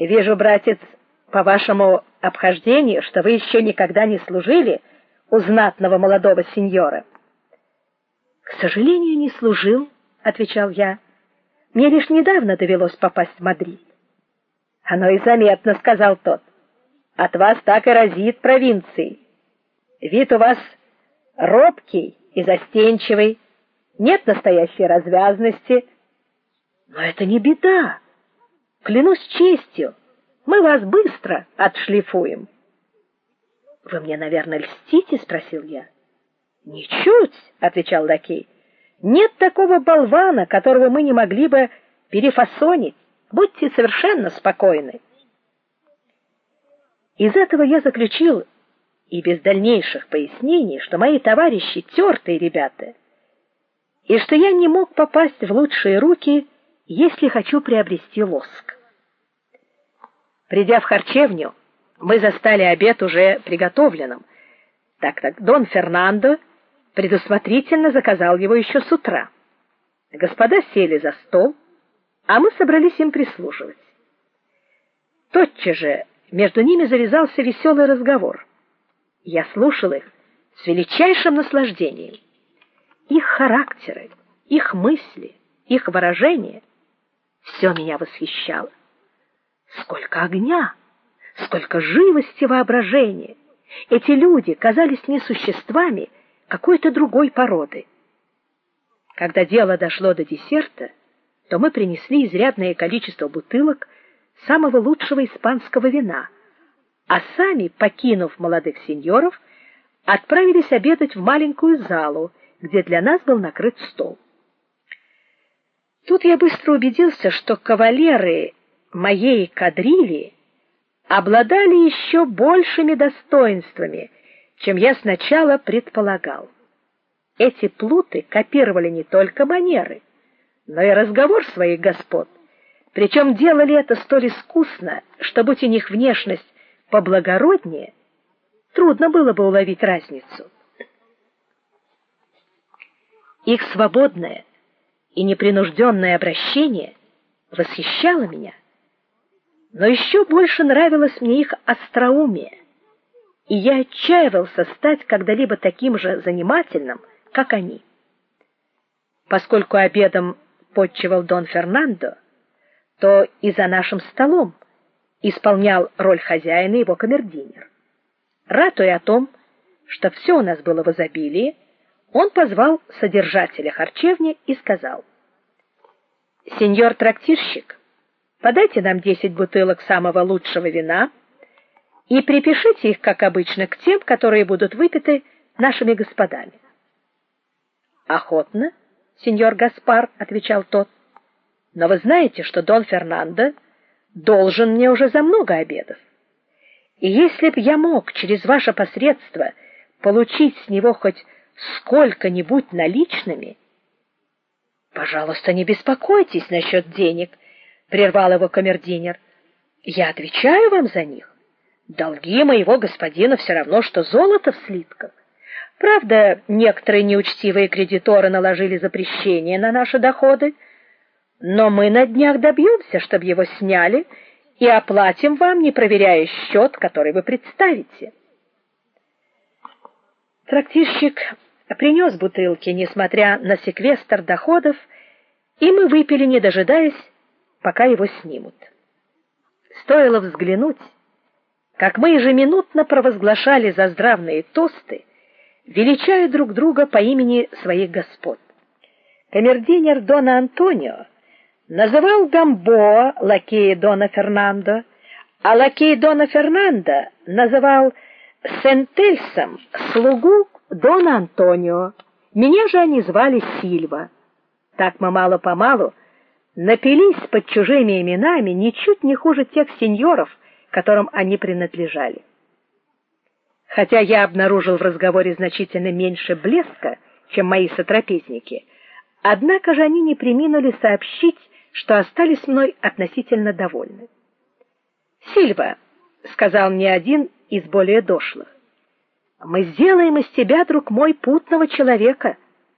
Вижу, братец, по вашему обхождению, что вы еще никогда не служили у знатного молодого сеньора. К сожалению, не служил, отвечал я. Мне лишь недавно довелось попасть в Мадрид. Оно и заметно, сказал тот. От вас так и разит провинцией. Вид у вас робкий и застенчивый, нет настоящей развязности. Но это не беда. Клянусь честью, мы вас быстро отшлифуем. Вы мне, наверное, льстите, спросил я. Ничуть, отвечал лакей. Нет такого болвана, которого мы не могли бы перефасонить. Будьте совершенно спокойны. Из этого я заключил, и без дальнейших пояснений, что мои товарищи тертые ребята, и что я не мог попасть в лучшие руки, если хочу приобрести лоск. Придя в харчевню, мы застали обед уже приготовленным, так как Дон Фернандо предусмотрительно заказал его еще с утра. Господа сели за стол, а мы собрались им прислуживать. Тотчас же между ними завязался веселый разговор. Я слушал их с величайшим наслаждением. Их характеры, их мысли, их выражения все меня восхищало. Сколько огня, сколько живости воображения. Эти люди казались мне существами какой-то другой породы. Когда дело дошло до десерта, то мы принесли изрядное количество бутылок самого лучшего испанского вина, а сами, покинув молодых сеньоров, отправились обедать в маленькую залу, где для нас был накрыт стол. Тут я быстро убедился, что кавалеры моей кадрили обладали еще большими достоинствами, чем я сначала предполагал. Эти плуты копировали не только манеры, но и разговор своих господ. Причем делали это столь искусно, что будь у них внешность поблагороднее, трудно было бы уловить разницу. Их свободное и непринужденное обращение восхищало меня. Но еще больше нравилось мне их остроумие, и я отчаивался стать когда-либо таким же занимательным, как они. Поскольку обедом подчевал Дон Фернандо, то и за нашим столом исполнял роль хозяина его камердинер. Ратуя о том, что все у нас было в изобилии, он позвал содержателя харчевни и сказал: "Сеньор трактирщик, подайте нам десять бутылок самого лучшего вина и припишите их, как обычно, к тем, которые будут выпиты нашими господами". "Охотно, сеньор Гаспар", отвечал тот. "Но вы знаете, что Дон Фернандо должен мне уже за много обедов. И если б я мог через ваше посредство получить с него хоть сколько-нибудь наличными, пожалуйста, не беспокойтесь насчет денег, прервал его камердинер. Я отвечаю вам за них. Долги моего господина все равно что золото в слитках. Правда, некоторые неучтивые кредиторы наложили запрещение на наши доходы, но мы на днях добьемся, чтобы его сняли и оплатим вам, не проверяя счет, который вы представите. Трактирщик принес бутылки, несмотря на секвестр доходов, и мы выпили, не дожидаясь, пока его снимут. Стоило взглянуть, как мы ежеминутно провозглашали заздравные тосты, величая друг друга по имени своих господ. Камердинер Дона Антонио называл Гамбоа лакея Дона Фернандо, а лакей Дона Фернандо называл Сентельсом слугу Дона Антонио. Меня же они звали Сильва. Так мы мало-помалу напились под чужими именами ничуть не хуже тех сеньоров, которым они принадлежали. Хотя я обнаружил в разговоре значительно меньше блеска, чем мои сотрапезники, однако же они не преминули сообщить, что остались мной относительно довольны. "Сильва", сказал мне один из более дошлых. "Мы сделаем из тебя, друг мой, путного человека.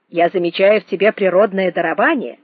Я замечаю в тебе природное дарование.